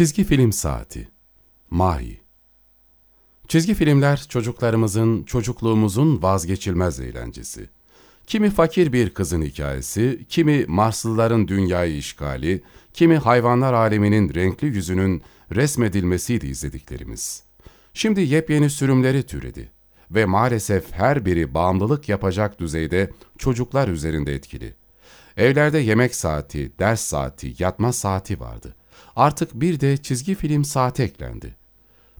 Çizgi Film Saati Mahi Çizgi filmler çocuklarımızın, çocukluğumuzun vazgeçilmez eğlencesi. Kimi fakir bir kızın hikayesi, kimi Marslıların dünyayı işgali, kimi hayvanlar aleminin renkli yüzünün resmedilmesiydi izlediklerimiz. Şimdi yepyeni sürümleri türedi ve maalesef her biri bağımlılık yapacak düzeyde çocuklar üzerinde etkili. Evlerde yemek saati, ders saati, yatma saati vardı. Artık bir de çizgi film saati eklendi.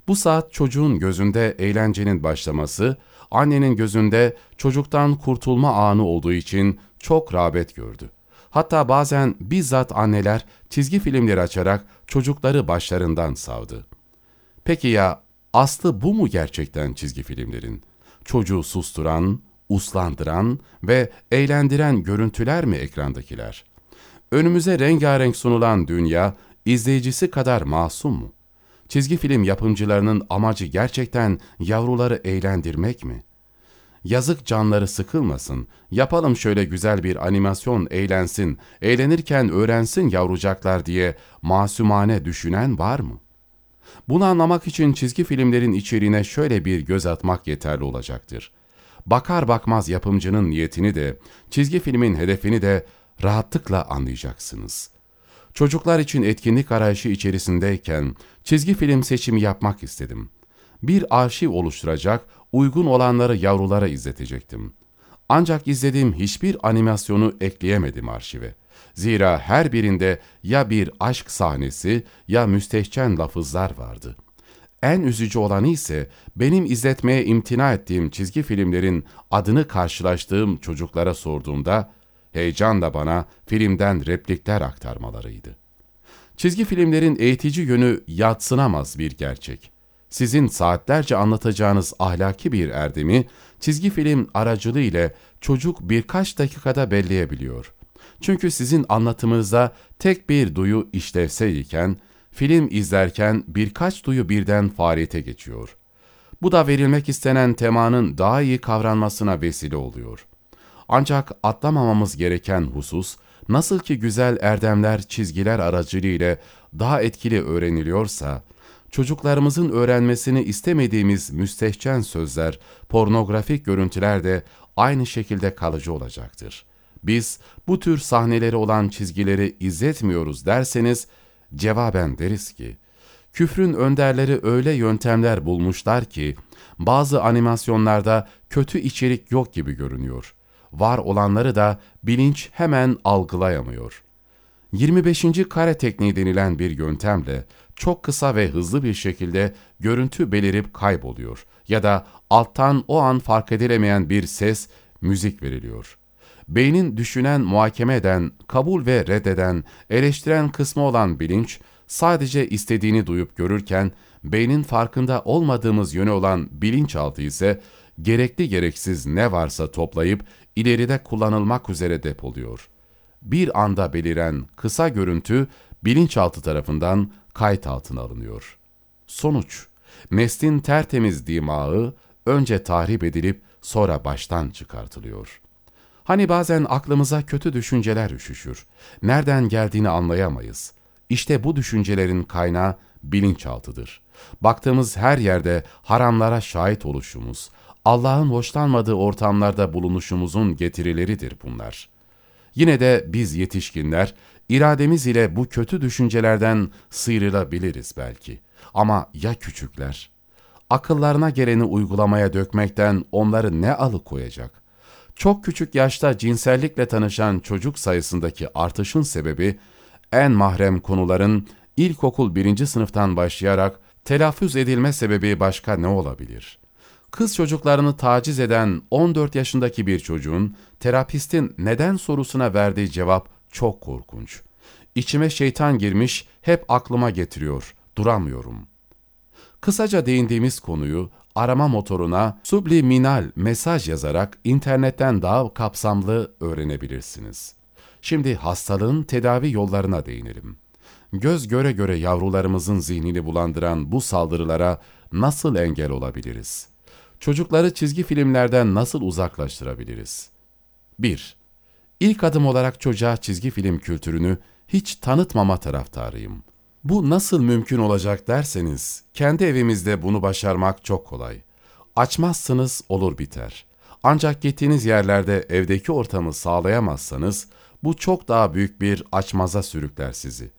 Bu saat çocuğun gözünde eğlencenin başlaması, annenin gözünde çocuktan kurtulma anı olduğu için çok rağbet gördü. Hatta bazen bizzat anneler çizgi filmleri açarak çocukları başlarından savdı. Peki ya aslı bu mu gerçekten çizgi filmlerin? Çocuğu susturan, uslandıran ve eğlendiren görüntüler mi ekrandakiler? Önümüze rengarenk sunulan dünya, izleyicisi kadar masum mu? Çizgi film yapımcılarının amacı gerçekten yavruları eğlendirmek mi? Yazık canları sıkılmasın, yapalım şöyle güzel bir animasyon eğlensin, eğlenirken öğrensin yavrucaklar diye masumane düşünen var mı? Bunu anlamak için çizgi filmlerin içeriğine şöyle bir göz atmak yeterli olacaktır. Bakar bakmaz yapımcının niyetini de, çizgi filmin hedefini de rahatlıkla anlayacaksınız. Çocuklar için etkinlik arayışı içerisindeyken çizgi film seçimi yapmak istedim. Bir arşiv oluşturacak, uygun olanları yavrulara izletecektim. Ancak izlediğim hiçbir animasyonu ekleyemedim arşive. Zira her birinde ya bir aşk sahnesi ya müstehcen lafızlar vardı. En üzücü olanı ise benim izletmeye imtina ettiğim çizgi filmlerin adını karşılaştığım çocuklara sorduğumda heyecanla bana filmden replikler aktarmalarıydı. Çizgi filmlerin eğitici yönü yatsınamaz bir gerçek. Sizin saatlerce anlatacağınız ahlaki bir erdemi çizgi film aracılığı ile çocuk birkaç dakikada belleyebiliyor. Çünkü sizin anlatımınızda tek bir duyu işlevseyken, film izlerken birkaç duyu birden faaliyete geçiyor. Bu da verilmek istenen temanın daha iyi kavranmasına vesile oluyor. Ancak atlamamamız gereken husus, nasıl ki güzel erdemler çizgiler aracılığıyla daha etkili öğreniliyorsa, çocuklarımızın öğrenmesini istemediğimiz müstehcen sözler, pornografik görüntüler de aynı şekilde kalıcı olacaktır. Biz bu tür sahneleri olan çizgileri izletmiyoruz derseniz, cevaben deriz ki, küfrün önderleri öyle yöntemler bulmuşlar ki, bazı animasyonlarda kötü içerik yok gibi görünüyor. Var olanları da bilinç hemen algılayamıyor. 25. kare tekniği denilen bir yöntemle çok kısa ve hızlı bir şekilde görüntü belirip kayboluyor ya da alttan o an fark edilemeyen bir ses, müzik veriliyor. Beynin düşünen, muhakeme eden, kabul ve reddeden, eleştiren kısmı olan bilinç, sadece istediğini duyup görürken, beynin farkında olmadığımız yönü olan bilinçaltı ise, gerekli gereksiz ne varsa toplayıp ileride kullanılmak üzere depoluyor. Bir anda beliren kısa görüntü bilinçaltı tarafından kayıt altına alınıyor. Sonuç, neslin tertemiz dimağı önce tahrip edilip sonra baştan çıkartılıyor. Hani bazen aklımıza kötü düşünceler üşüşür. Nereden geldiğini anlayamayız. İşte bu düşüncelerin kaynağı bilinçaltıdır. Baktığımız her yerde haramlara şahit oluşumuz, Allah'ın hoşlanmadığı ortamlarda bulunuşumuzun getirileridir bunlar. Yine de biz yetişkinler, irademiz ile bu kötü düşüncelerden sıyrılabiliriz belki. Ama ya küçükler? Akıllarına geleni uygulamaya dökmekten onları ne alıkoyacak? Çok küçük yaşta cinsellikle tanışan çocuk sayısındaki artışın sebebi, en mahrem konuların ilkokul birinci sınıftan başlayarak telaffuz edilme sebebi başka ne olabilir? Kız çocuklarını taciz eden 14 yaşındaki bir çocuğun terapistin neden sorusuna verdiği cevap çok korkunç. İçime şeytan girmiş, hep aklıma getiriyor, duramıyorum. Kısaca değindiğimiz konuyu arama motoruna subliminal mesaj yazarak internetten daha kapsamlı öğrenebilirsiniz. Şimdi hastalığın tedavi yollarına değinelim. Göz göre göre yavrularımızın zihnini bulandıran bu saldırılara nasıl engel olabiliriz? Çocukları çizgi filmlerden nasıl uzaklaştırabiliriz? 1. İlk adım olarak çocuğa çizgi film kültürünü hiç tanıtmama taraftarıyım. Bu nasıl mümkün olacak derseniz, kendi evimizde bunu başarmak çok kolay. Açmazsınız olur biter. Ancak gittiğiniz yerlerde evdeki ortamı sağlayamazsanız, bu çok daha büyük bir açmaza sürükler sizi.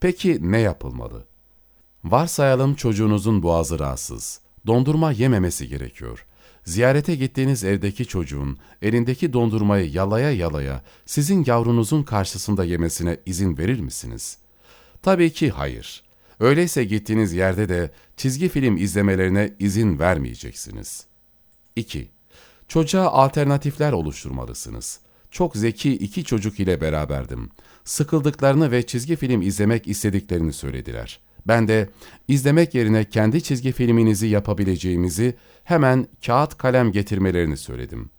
Peki ne yapılmalı? Varsayalım çocuğunuzun boğazı rahatsız. Dondurma yememesi gerekiyor. Ziyarete gittiğiniz evdeki çocuğun elindeki dondurmayı yalaya yalaya sizin yavrunuzun karşısında yemesine izin verir misiniz? Tabii ki hayır. Öyleyse gittiğiniz yerde de çizgi film izlemelerine izin vermeyeceksiniz. 2. Çocuğa alternatifler oluşturmalısınız. Çok zeki iki çocuk ile beraberdim. Sıkıldıklarını ve çizgi film izlemek istediklerini söylediler. Ben de izlemek yerine kendi çizgi filminizi yapabileceğimizi hemen kağıt kalem getirmelerini söyledim.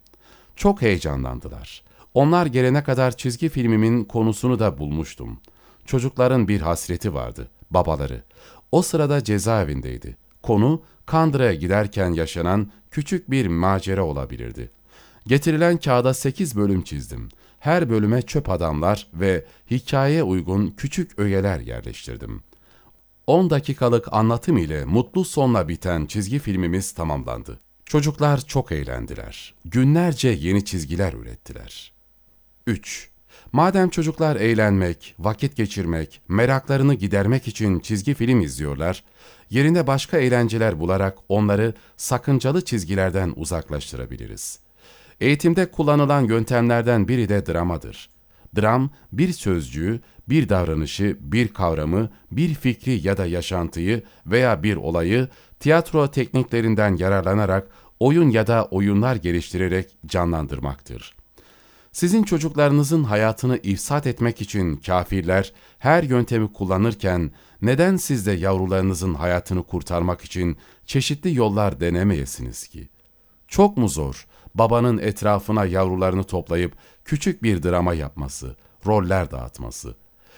Çok heyecanlandılar. Onlar gelene kadar çizgi filmimin konusunu da bulmuştum. Çocukların bir hasreti vardı, babaları. O sırada cezaevindeydi. Konu Kandıra'ya giderken yaşanan küçük bir macera olabilirdi. Getirilen kağıda sekiz bölüm çizdim. Her bölüme çöp adamlar ve hikayeye uygun küçük ögeler yerleştirdim. 10 dakikalık anlatım ile mutlu sonla biten çizgi filmimiz tamamlandı. Çocuklar çok eğlendiler. Günlerce yeni çizgiler ürettiler. 3. Madem çocuklar eğlenmek, vakit geçirmek, meraklarını gidermek için çizgi film izliyorlar, yerine başka eğlenceler bularak onları sakıncalı çizgilerden uzaklaştırabiliriz. Eğitimde kullanılan yöntemlerden biri de dramadır. Dram, bir sözcüğü, bir davranışı, bir kavramı, bir fikri ya da yaşantıyı veya bir olayı tiyatro tekniklerinden yararlanarak oyun ya da oyunlar geliştirerek canlandırmaktır. Sizin çocuklarınızın hayatını ifsat etmek için kafirler her yöntemi kullanırken neden siz de yavrularınızın hayatını kurtarmak için çeşitli yollar denemeyesiniz ki? Çok mu zor babanın etrafına yavrularını toplayıp küçük bir drama yapması, roller dağıtması?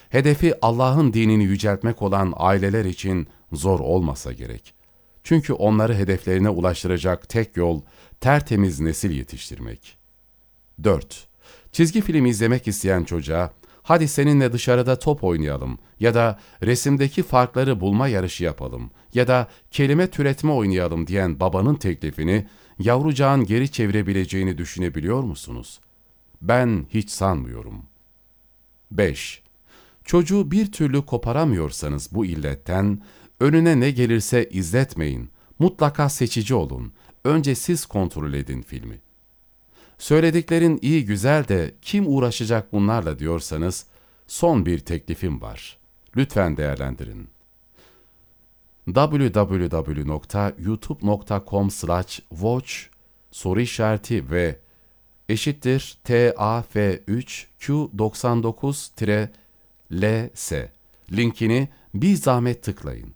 Hedefi Allah'ın dinini yüceltmek olan aileler için zor olmasa gerek. Çünkü onları hedeflerine ulaştıracak tek yol tertemiz nesil yetiştirmek. 4. Çizgi film izlemek isteyen çocuğa, hadi seninle dışarıda top oynayalım ya da resimdeki farkları bulma yarışı yapalım ya da kelime türetme oynayalım diyen babanın teklifini yavrucağın geri çevirebileceğini düşünebiliyor musunuz? Ben hiç sanmıyorum. 5. Çocuğu bir türlü koparamıyorsanız bu illetten, önüne ne gelirse izletmeyin, mutlaka seçici olun, önce siz kontrol edin filmi. Söylediklerin iyi güzel de kim uğraşacak bunlarla diyorsanız, son bir teklifim var. Lütfen değerlendirin. www.youtube.com slash watch soru işareti ve eşittir TAF3 Q99 LS linkini bir zahmet tıklayın.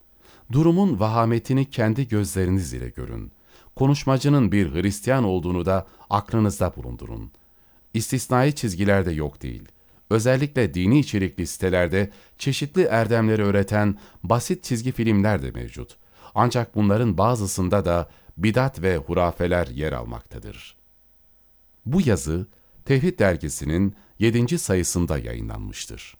Durumun vahametini kendi gözleriniz ile görün. Konuşmacının bir Hristiyan olduğunu da aklınızda bulundurun. İstisnai çizgiler de yok değil. Özellikle dini içerikli sitelerde çeşitli erdemleri öğreten basit çizgi filmler de mevcut. Ancak bunların bazısında da bidat ve hurafeler yer almaktadır. Bu yazı Tevhid dergisinin 7. sayısında yayınlanmıştır.